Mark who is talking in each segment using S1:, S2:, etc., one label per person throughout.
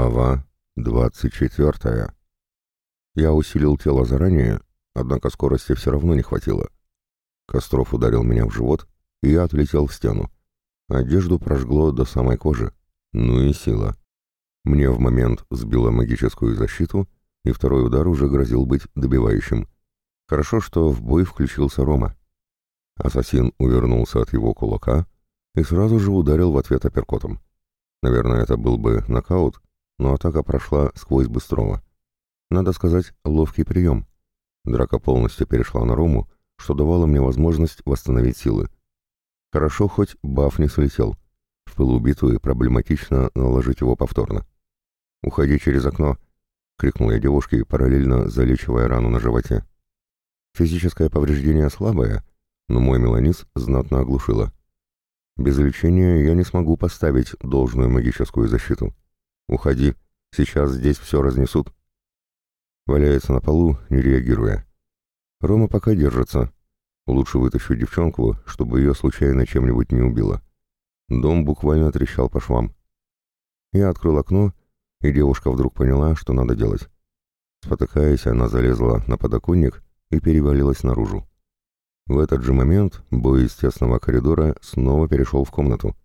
S1: Глава 24. Я усилил тело заранее, однако скорости все равно не хватило. Костров ударил меня в живот, и я отлетел в стену. Одежду прожгло до самой кожи. Ну и сила. Мне в момент сбило магическую защиту, и второй удар уже грозил быть добивающим. Хорошо, что в бой включился Рома. Ассасин увернулся от его кулака и сразу же ударил в ответ апперкотом. Наверное, это был бы нокаут, но атака прошла сквозь Быстрова. Надо сказать, ловкий прием. Драка полностью перешла на Рому, что давало мне возможность восстановить силы. Хорошо, хоть баф не слетел. В пылу битвы проблематично наложить его повторно. «Уходи через окно!» — крикнул я девушке, параллельно залечивая рану на животе. Физическое повреждение слабое, но мой меланис знатно оглушило. Без лечения я не смогу поставить должную магическую защиту. «Уходи, сейчас здесь все разнесут». Валяется на полу, не реагируя. Рома пока держится. Лучше вытащу девчонку, чтобы ее случайно чем-нибудь не убило. Дом буквально трещал по швам. Я открыл окно, и девушка вдруг поняла, что надо делать. Спотыкаясь, она залезла на подоконник и перевалилась наружу. В этот же момент бой из тесного коридора снова перешел в комнату.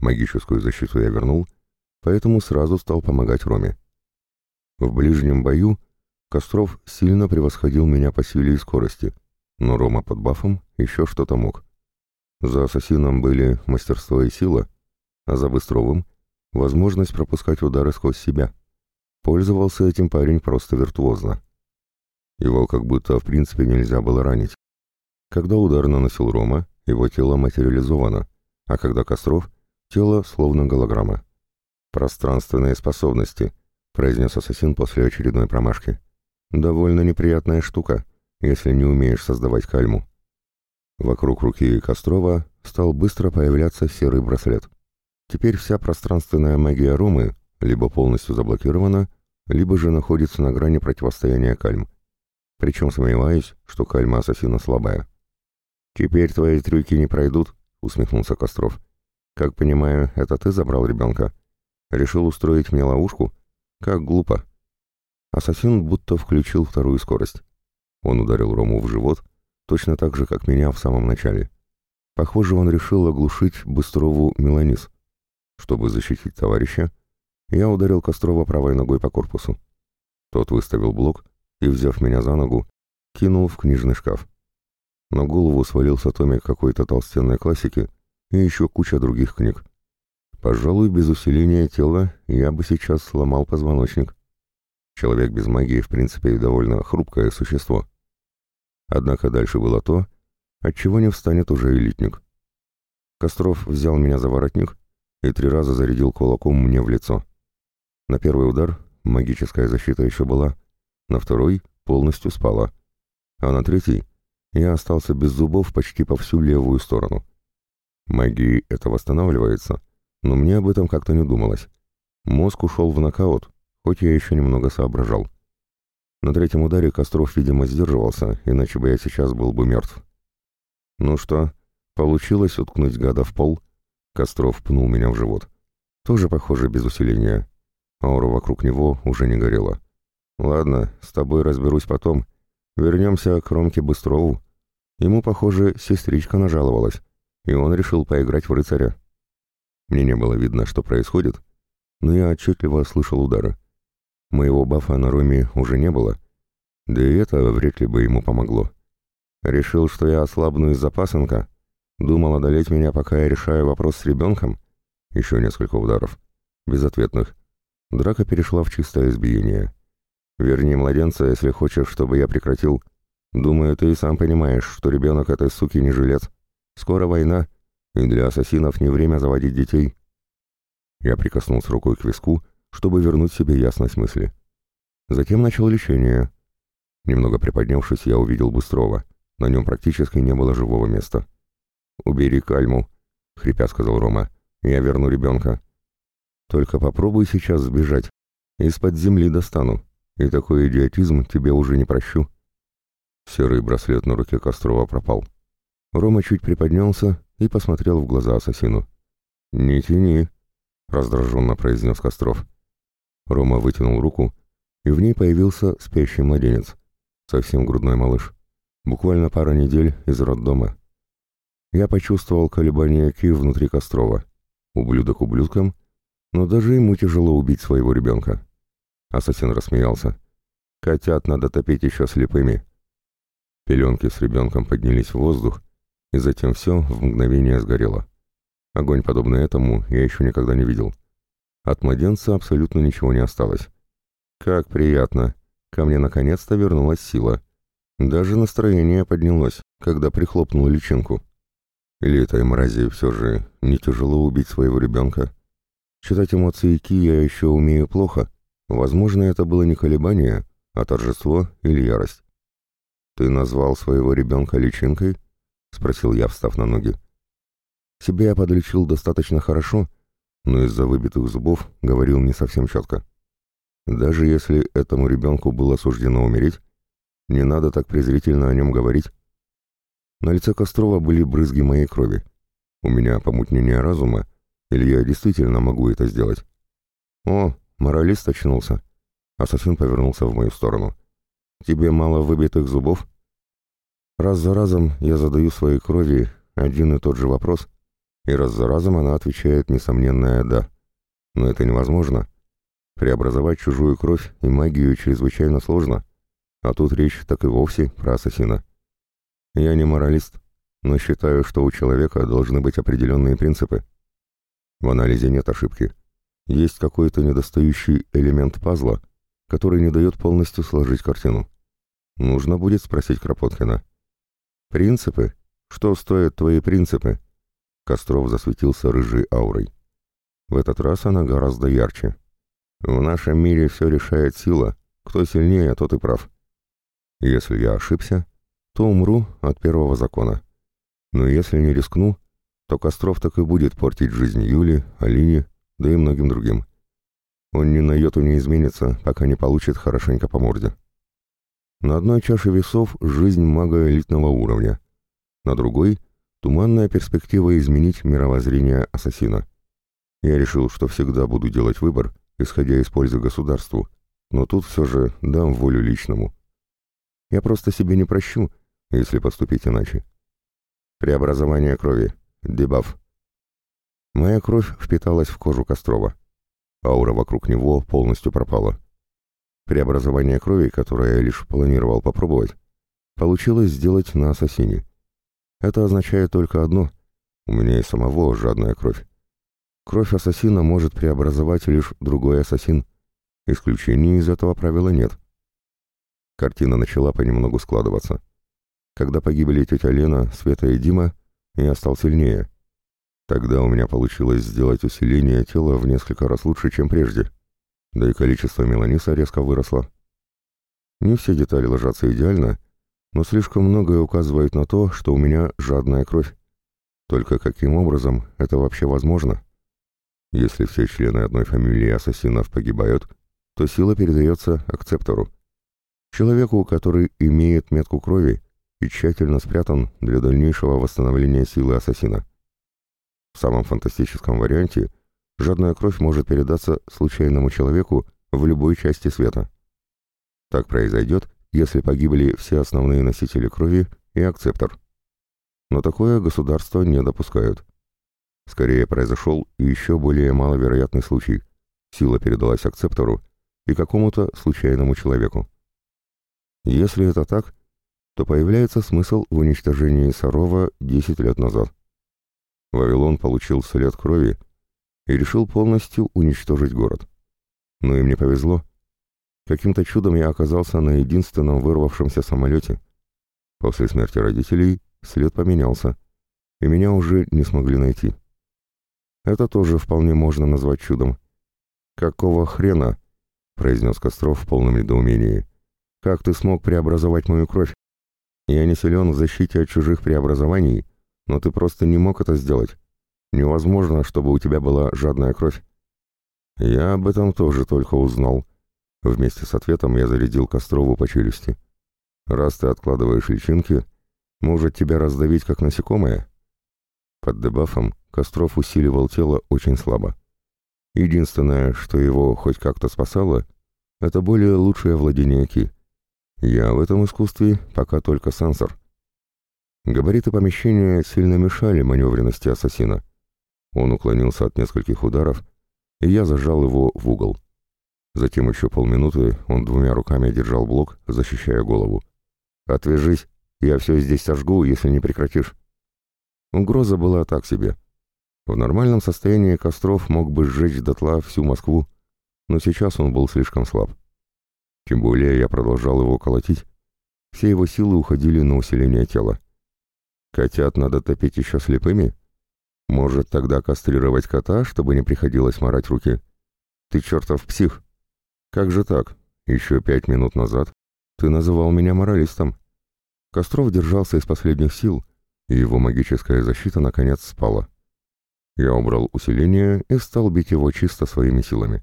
S1: Магическую защиту я вернул, поэтому сразу стал помогать Роме. В ближнем бою Костров сильно превосходил меня по силе и скорости, но Рома под бафом еще что-то мог. За ассасином были мастерство и сила, а за Быстровым — возможность пропускать удары сквозь себя. Пользовался этим парень просто виртуозно. Его как будто в принципе нельзя было ранить. Когда удар наносил Рома, его тело материализовано, а когда Костров — тело словно голограмма. «Пространственные способности», — произнес ассасин после очередной промашки. «Довольно неприятная штука, если не умеешь создавать кальму». Вокруг руки Кострова стал быстро появляться серый браслет. Теперь вся пространственная магия Ромы либо полностью заблокирована, либо же находится на грани противостояния кальм. Причем сомневаюсь, что кальма ассасина слабая. «Теперь твои трюки не пройдут», — усмехнулся Костров. «Как понимаю, это ты забрал ребенка?» Решил устроить мне ловушку? Как глупо. Ассасин будто включил вторую скорость. Он ударил Рому в живот, точно так же, как меня в самом начале. Похоже, он решил оглушить Быстрову Меланис. Чтобы защитить товарища, я ударил Кострова правой ногой по корпусу. Тот выставил блок и, взяв меня за ногу, кинул в книжный шкаф. На голову свалился томик какой-то толстенной классики и еще куча других книг. Пожалуй, без усиления тела я бы сейчас сломал позвоночник. Человек без магии, в принципе, довольно хрупкое существо. Однако дальше было то, от чего не встанет уже элитник. Костров взял меня за воротник и три раза зарядил кулаком мне в лицо. На первый удар магическая защита еще была, на второй полностью спала, а на третий я остался без зубов почти по всю левую сторону. Магии это восстанавливается — но мне об этом как-то не думалось. Мозг ушел в нокаут, хоть я еще немного соображал. На третьем ударе Костров, видимо, сдерживался, иначе бы я сейчас был бы мертв. «Ну что, получилось уткнуть гада в пол?» Костров пнул меня в живот. Тоже, похоже, без усиления. Аура вокруг него уже не горела. «Ладно, с тобой разберусь потом. Вернемся к Ромке Быстрову. Ему, похоже, сестричка нажаловалась, и он решил поиграть в рыцаря. Мне не было видно, что происходит, но я отчетливо слышал удары. Моего бафа на Роме уже не было, да и это вряд ли бы ему помогло. Решил, что я ослабну из-за пасынка, думал одолеть меня, пока я решаю вопрос с ребенком. Еще несколько ударов. Безответных. Драка перешла в чистое избиение. Верни младенца, если хочешь, чтобы я прекратил. Думаю, ты и сам понимаешь, что ребенок этой суки не жилец. Скоро война, и для ассасинов не время заводить детей. Я прикоснулся рукой к виску, чтобы вернуть себе ясность мысли. Затем начал лечение. Немного приподнявшись, я увидел Быстрова. На нем практически не было живого места. «Убери кальму», — хрипя сказал Рома. «Я верну ребенка». «Только попробуй сейчас сбежать. Из-под земли достану. И такой идиотизм тебе уже не прощу». Серый браслет на руке Кострова пропал. Рома чуть приподнялся и посмотрел в глаза ассасину. «Не тяни», — раздраженно произнес Костров. Рома вытянул руку, и в ней появился спящий младенец. Совсем грудной малыш. Буквально пара недель из роддома. Я почувствовал колебания Ки внутри Кострова. Ублюдок ублюдком, но даже ему тяжело убить своего ребенка. Ассасин рассмеялся. «Котят надо топить еще слепыми». Пеленки с ребенком поднялись в воздух, и затем все в мгновение сгорело. Огонь, подобный этому, я еще никогда не видел. От младенца абсолютно ничего не осталось. Как приятно. Ко мне наконец-то вернулась сила. Даже настроение поднялось, когда прихлопнул личинку. Или этой мрази все же не тяжело убить своего ребенка. Читать эмоции Ки я еще умею плохо. Возможно, это было не колебание, а торжество или ярость. «Ты назвал своего ребенка личинкой?» — спросил я, встав на ноги. Себя я подлечил достаточно хорошо, но из-за выбитых зубов говорил не совсем четко. Даже если этому ребенку было суждено умереть, не надо так презрительно о нем говорить. На лице Кострова были брызги моей крови. У меня помутнение разума, или я действительно могу это сделать? О, моралист очнулся. Ассасин повернулся в мою сторону. Тебе мало выбитых зубов? Раз за разом я задаю своей крови один и тот же вопрос, и раз за разом она отвечает несомненное «да». Но это невозможно. Преобразовать чужую кровь и магию чрезвычайно сложно, а тут речь так и вовсе про ассасина. Я не моралист, но считаю, что у человека должны быть определенные принципы. В анализе нет ошибки. Есть какой-то недостающий элемент пазла, который не дает полностью сложить картину. Нужно будет спросить Кропоткина. «Принципы? Что стоят твои принципы?» Костров засветился рыжей аурой. В этот раз она гораздо ярче. В нашем мире все решает сила. Кто сильнее, тот и прав. Если я ошибся, то умру от первого закона. Но если не рискну, то Костров так и будет портить жизнь Юли, Алине, да и многим другим. Он ни на йоту не изменится, пока не получит хорошенько по морде. На одной чаше весов жизнь мага элитного уровня, на другой — туманная перспектива изменить мировоззрение ассасина. Я решил, что всегда буду делать выбор, исходя из пользы государству, но тут все же дам волю личному. Я просто себе не прощу, если поступить иначе. Преобразование крови. Дебаф. Моя кровь впиталась в кожу Кострова. Аура вокруг него полностью пропала. Преобразование крови, которое я лишь планировал попробовать, получилось сделать на ассасине. Это означает только одно — у меня и самого жадная кровь. Кровь ассасина может преобразовать лишь другой ассасин. Исключений из этого правила нет. Картина начала понемногу складываться. Когда погибли тетя Лена, Света и Дима, я стал сильнее. Тогда у меня получилось сделать усиление тела в несколько раз лучше, чем прежде. Да и количество меланиса резко выросло. Не все детали ложатся идеально, но слишком многое указывает на то, что у меня жадная кровь. Только каким образом это вообще возможно? Если все члены одной фамилии ассасинов погибают, то сила передается акцептору. Человеку, который имеет метку крови и тщательно спрятан для дальнейшего восстановления силы ассасина. В самом фантастическом варианте жадная кровь может передаться случайному человеку в любой части света. Так произойдет, если погибли все основные носители крови и акцептор. Но такое государство не допускают. Скорее произошел еще более маловероятный случай. Сила передалась акцептору и какому-то случайному человеку. Если это так, то появляется смысл в уничтожении Сарова 10 лет назад. Вавилон получил след крови и решил полностью уничтожить город. Но им не повезло. Каким-то чудом я оказался на единственном вырвавшемся самолете. После смерти родителей след поменялся, и меня уже не смогли найти. Это тоже вполне можно назвать чудом. «Какого хрена?» — произнес Костров в полном недоумении. «Как ты смог преобразовать мою кровь? Я не силен в защите от чужих преобразований, но ты просто не мог это сделать. Невозможно, чтобы у тебя была жадная кровь». Я об этом тоже только узнал. Вместе с ответом я зарядил Кострову по челюсти. «Раз ты откладываешь личинки, может тебя раздавить как насекомое?» Под дебафом Костров усиливал тело очень слабо. Единственное, что его хоть как-то спасало, это более лучшее владение Ки. Я в этом искусстве пока только сенсор. Габариты помещения сильно мешали маневренности ассасина. Он уклонился от нескольких ударов, и я зажал его в угол. Затем еще полминуты он двумя руками держал блок, защищая голову. «Отвяжись, я все здесь сожгу, если не прекратишь». Угроза была так себе. В нормальном состоянии Костров мог бы сжечь дотла всю Москву, но сейчас он был слишком слаб. Тем более я продолжал его колотить. Все его силы уходили на усиление тела. Котят надо топить еще слепыми? Может, тогда кастрировать кота, чтобы не приходилось морать руки? Ты чертов псих! Как же так? Еще пять минут назад ты называл меня моралистом. Костров держался из последних сил, и его магическая защита наконец спала. Я убрал усиление и стал бить его чисто своими силами.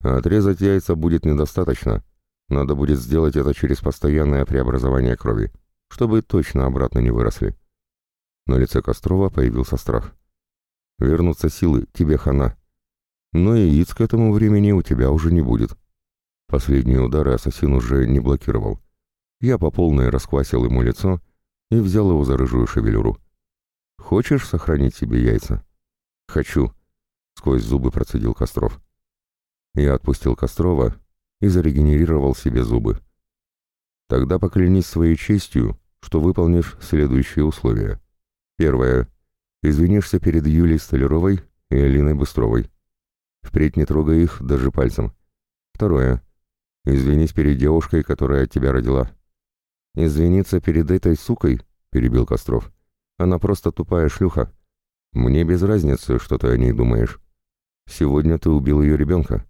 S1: отрезать яйца будет недостаточно. Надо будет сделать это через постоянное преобразование крови, чтобы точно обратно не выросли. На лице Кострова появился страх. «Вернутся силы, тебе хана. Но яиц к этому времени у тебя уже не будет». Последние удары ассасин уже не блокировал. Я по полной расквасил ему лицо и взял его за рыжую шевелюру. «Хочешь сохранить себе яйца?» «Хочу», — сквозь зубы процедил Костров. Я отпустил Кострова и зарегенерировал себе зубы. «Тогда поклянись своей честью, что выполнишь следующие условия. Первое. Извинишься перед Юлией Столяровой и Алиной Быстровой. Впредь не трогай их даже пальцем. Второе. Извинись перед девушкой, которая тебя родила. Извиниться перед этой сукой, перебил Костров. Она просто тупая шлюха. Мне без разницы, что ты о ней думаешь. Сегодня ты убил ее ребенка.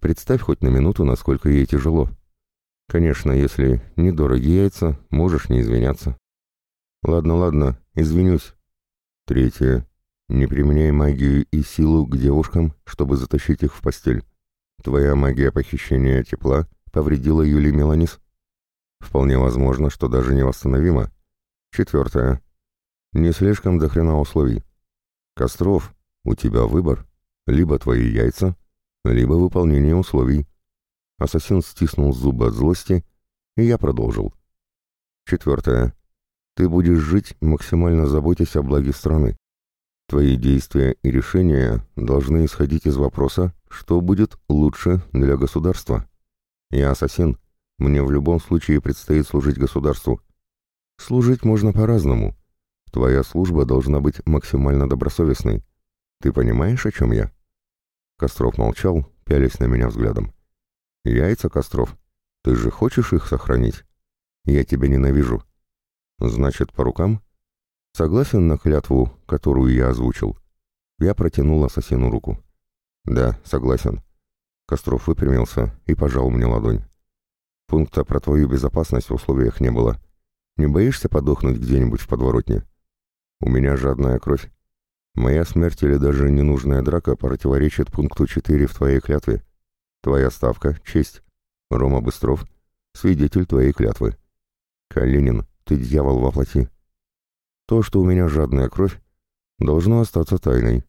S1: Представь хоть на минуту, насколько ей тяжело. Конечно, если недорогие яйца, можешь не извиняться. Ладно, ладно, извинюсь. Третье. Не применяй магию и силу к девушкам, чтобы затащить их в постель. Твоя магия похищения тепла повредила Юлии Меланис. Вполне возможно, что даже невосстановима. Четвертое. Не слишком до хрена условий. Костров, у тебя выбор. Либо твои яйца, либо выполнение условий. Ассасин стиснул зубы от злости, и я продолжил. Четвертое. Ты будешь жить, максимально заботясь о благе страны. Твои действия и решения должны исходить из вопроса, что будет лучше для государства. Я ассасин, мне в любом случае предстоит служить государству. Служить можно по-разному. Твоя служба должна быть максимально добросовестной. Ты понимаешь, о чем я?» Костров молчал, пялясь на меня взглядом. «Яйца, Костров, ты же хочешь их сохранить? Я тебя ненавижу. Значит, по рукам? Согласен на клятву, которую я озвучил? Я протянул ассасину руку. Да, согласен. Костров выпрямился и пожал мне ладонь. Пункта про твою безопасность в условиях не было. Не боишься подохнуть где-нибудь в подворотне? У меня жадная кровь. Моя смерть или даже ненужная драка противоречит пункту 4 в твоей клятве. Твоя ставка — честь. Рома Быстров — свидетель твоей клятвы. Калинин, ты дьявол во плоти. То, что у меня жадная кровь, должно остаться тайной.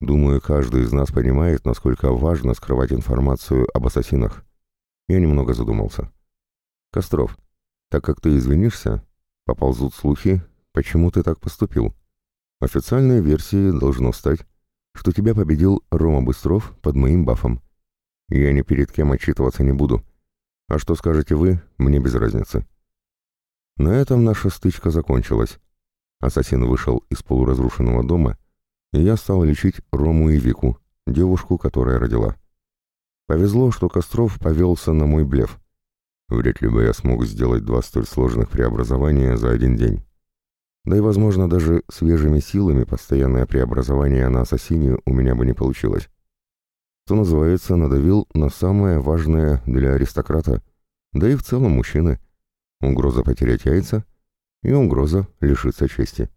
S1: Думаю, каждый из нас понимает, насколько важно скрывать информацию об ассасинах. Я немного задумался. Костров, так как ты извинишься, поползут слухи, почему ты так поступил. Официальной версией должно стать, что тебя победил Рома Быстров под моим бафом. Я ни перед кем отчитываться не буду. А что скажете вы, мне без разницы. На этом наша стычка закончилась. Ассасин вышел из полуразрушенного дома, и я стал лечить Рому и Вику, девушку, которая родила. Повезло, что Костров повелся на мой блеф. Вряд ли бы я смог сделать два столь сложных преобразования за один день. Да и, возможно, даже свежими силами постоянное преобразование на ассасине у меня бы не получилось. Что называется, надавил на самое важное для аристократа, да и в целом мужчины — Угроза потерять яйца и угроза лишиться чести.